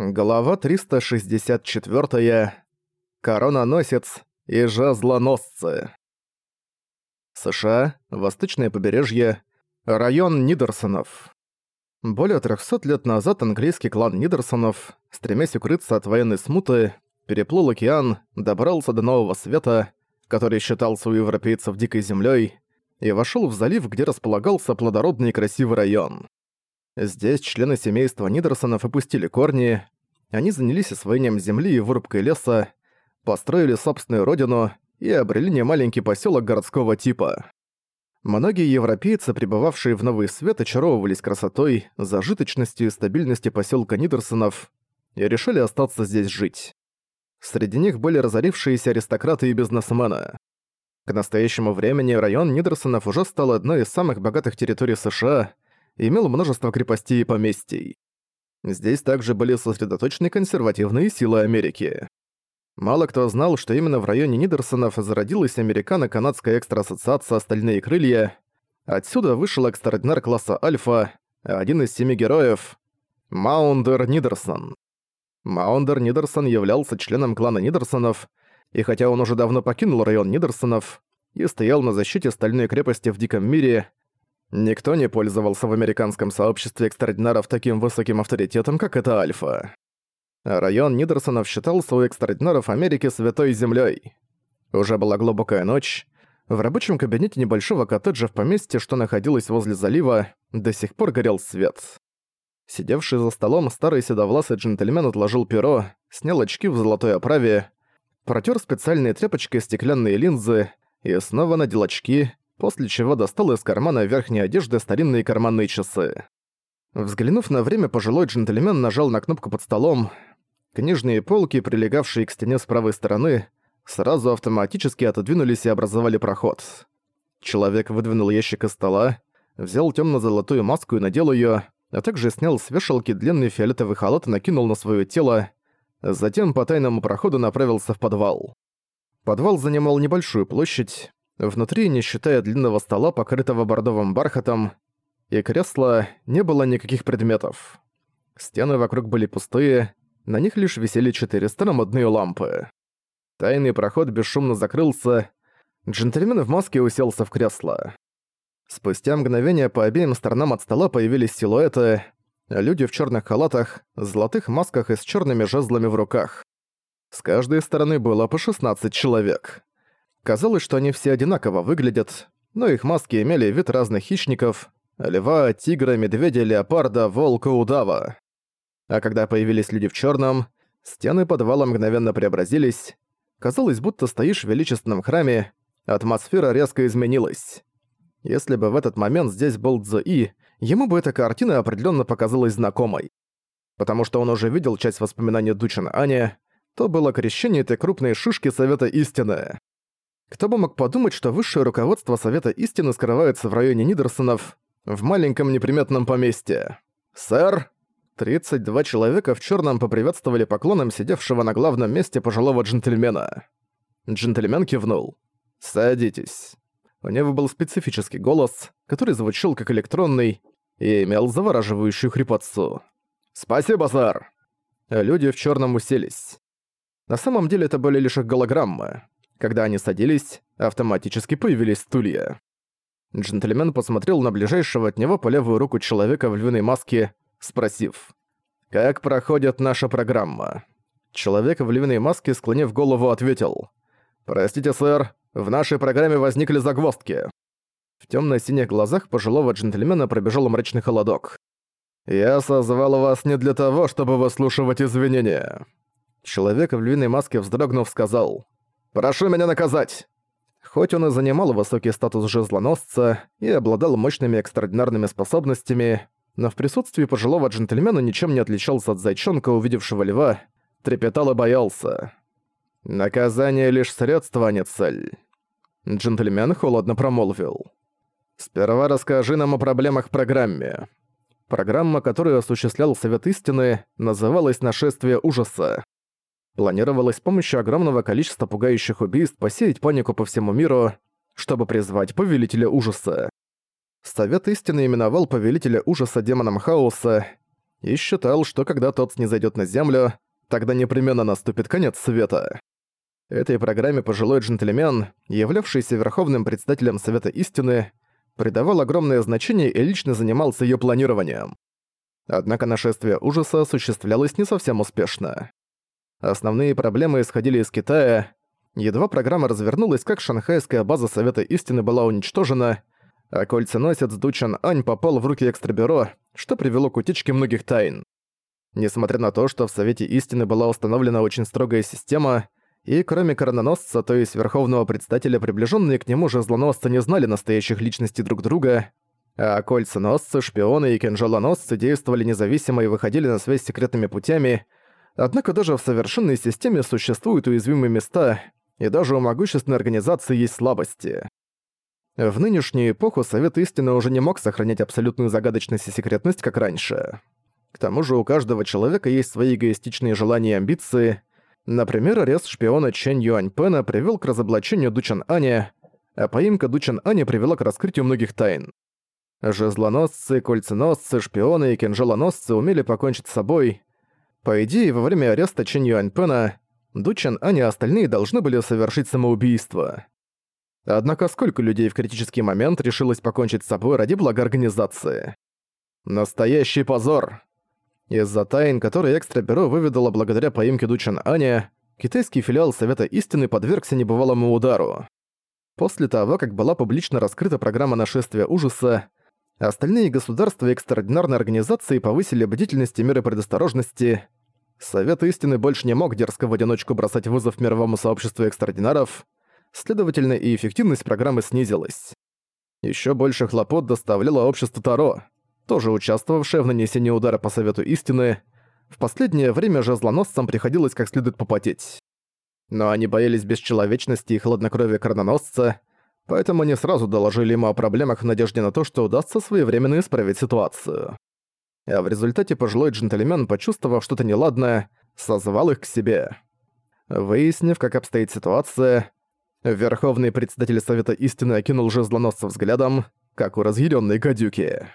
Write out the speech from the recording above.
Глава 364. Корононосец и жезлоносцы. США, Восточное побережье, район Нидерсонов. Более 300 лет назад английский клан Нидерсонов, стремясь укрыться от военной смуты, переплыл океан, добрался до Нового Света, который считался у европейцев дикой землей, и вошел в залив, где располагался плодородный и красивый район. Здесь члены семейства Нидерсонов опустили корни, они занялись освоением земли и вырубкой леса, построили собственную родину и обрели немаленький поселок городского типа. Многие европейцы, пребывавшие в Новый Свет, очаровывались красотой, зажиточностью и стабильностью поселка Нидерсонов и решили остаться здесь жить. Среди них были разорившиеся аристократы и бизнесмены. К настоящему времени район Нидерсонов уже стал одной из самых богатых территорий США – имел множество крепостей и поместий. Здесь также были сосредоточены консервативные силы Америки. Мало кто знал, что именно в районе Нидерсонов зародилась Американо-Канадская экстра-ассоциация «Остальные крылья». Отсюда вышел экстраординар класса Альфа, один из семи героев — Маундер Нидерсон. Маундер Нидерсон являлся членом клана Нидерсонов, и хотя он уже давно покинул район Нидерсонов и стоял на защите стальной крепости в Диком мире, Никто не пользовался в американском сообществе экстраординаров таким высоким авторитетом, как это Альфа. район Нидерсонов считался у экстраординаров Америки святой землей. Уже была глубокая ночь. В рабочем кабинете небольшого коттеджа в поместье, что находилось возле залива, до сих пор горел свет. Сидевший за столом старый седовласый джентльмен отложил перо, снял очки в золотой оправе, протер специальной тряпочкой стеклянные линзы и снова надел очки, после чего достал из кармана верхней одежды старинные карманные часы. Взглянув на время, пожилой джентльмен нажал на кнопку под столом. Книжные полки, прилегавшие к стене с правой стороны, сразу автоматически отодвинулись и образовали проход. Человек выдвинул ящик из стола, взял темно-золотую маску и надел ее, а также снял с вешалки длинный фиолетовый халат и накинул на свое тело, затем по тайному проходу направился в подвал. Подвал занимал небольшую площадь, Внутри, не считая длинного стола, покрытого бордовым бархатом, и кресла, не было никаких предметов. Стены вокруг были пустые, на них лишь висели четыре старомодные лампы. Тайный проход бесшумно закрылся, джентльмен в маске уселся в кресло. Спустя мгновение по обеим сторонам от стола появились силуэты, люди в черных халатах, золотых масках и с черными жезлами в руках. С каждой стороны было по 16 человек. Казалось, что они все одинаково выглядят, но их маски имели вид разных хищников – льва, тигра, медведя, леопарда, волка, удава. А когда появились люди в черном, стены подвала мгновенно преобразились. Казалось, будто стоишь в величественном храме, атмосфера резко изменилась. Если бы в этот момент здесь был Цзуи, ему бы эта картина определенно показалась знакомой. Потому что он уже видел часть воспоминаний Дучина Ани, то было крещение этой крупной шишки Совета Истины. Кто бы мог подумать, что высшее руководство Совета Истины скрывается в районе Нидерсонов, в маленьком неприметном поместье. «Сэр!» 32 человека в черном поприветствовали поклоном сидевшего на главном месте пожилого джентльмена. Джентльмен кивнул. «Садитесь». У него был специфический голос, который звучал как электронный и имел завораживающую хрипотцу. «Спасибо, сэр!» Люди в черном уселись. На самом деле это были лишь их голограммы. Когда они садились, автоматически появились стулья. Джентльмен посмотрел на ближайшего от него по левую руку человека в львиной маске, спросив, «Как проходит наша программа?» Человек в львиной маске, склонив голову, ответил, «Простите, сэр, в нашей программе возникли загвоздки». В темно-синих глазах пожилого джентльмена пробежал мрачный холодок. «Я созвал вас не для того, чтобы выслушивать извинения». Человек в львиной маске вздрогнув сказал, Прошу меня наказать!» Хоть он и занимал высокий статус жезлоносца и обладал мощными экстраординарными способностями, но в присутствии пожилого джентльмена ничем не отличался от зайчонка, увидевшего льва, трепетал и боялся. «Наказание лишь средство, а не цель». Джентльмен холодно промолвил. «Сперва расскажи нам о проблемах в программе». Программа, которую осуществлял Совет Истины, называлась «Нашествие ужаса». Планировалось с помощью огромного количества пугающих убийств посеять панику по всему миру, чтобы призвать Повелителя Ужаса. Совет Истины именовал Повелителя Ужаса демоном хаоса, и считал, что когда тот снизойдет на Землю, тогда непременно наступит конец света. Этой программе пожилой джентльмен, являвшийся верховным председателем Совета Истины, придавал огромное значение и лично занимался ее планированием. Однако нашествие ужаса осуществлялось не совсем успешно. Основные проблемы исходили из Китая. Едва программа развернулась, как шанхайская база Совета Истины была уничтожена, а кольценосец Дучан Ань попал в руки экстрабюро, что привело к утечке многих тайн. Несмотря на то, что в Совете Истины была установлена очень строгая система, и кроме корононосца, то есть верховного представителя, приближенные к нему же злоносцы не знали настоящих личностей друг друга, а кольценосцы, шпионы и кинжалоносцы действовали независимо и выходили на связь секретными путями, однако даже в совершенной системе существуют уязвимые места, и даже у могущественной организации есть слабости. В нынешнюю эпоху Совет Истины уже не мог сохранять абсолютную загадочность и секретность, как раньше. К тому же у каждого человека есть свои эгоистичные желания и амбиции. Например, арест шпиона Чэнь Юаньпена привел к разоблачению Дучан Аня, а поимка Дучан Аня привела к раскрытию многих тайн. Жезлоносцы, кольценосцы, шпионы и кинжалоносцы умели покончить с собой. По идее, во время ареста Чэнь Юаньпена Дучан Аня и остальные должны были совершить самоубийство. Однако сколько людей в критический момент решилось покончить с собой ради блага организации? Настоящий позор! Из-за тайн, которые экстрабюро выведало благодаря поимке Дучан Аня, китайский филиал Совета Истины подвергся небывалому удару. После того, как была публично раскрыта программа нашествия ужаса, остальные государства и экстраординарные организации повысили бдительность и меры предосторожности. Совет Истины больше не мог дерзко в одиночку бросать вызов мировому сообществу экстраординаров, следовательно, и эффективность программы снизилась. Ещё больше хлопот доставляло общество Таро, тоже участвовавшее в нанесении удара по Совету Истины. В последнее время же злоносцам приходилось как следует попотеть. Но они боялись бесчеловечности и хладнокровия корононосца, поэтому они сразу доложили ему о проблемах в надежде на то, что удастся своевременно исправить ситуацию. А в результате пожилой джентльмен, почувствовав что-то неладное, созвал их к себе. Выяснив, как обстоит ситуация, Верховный председатель Совета Истины окинул жезлоносца взглядом, как у разъяренной гадюки.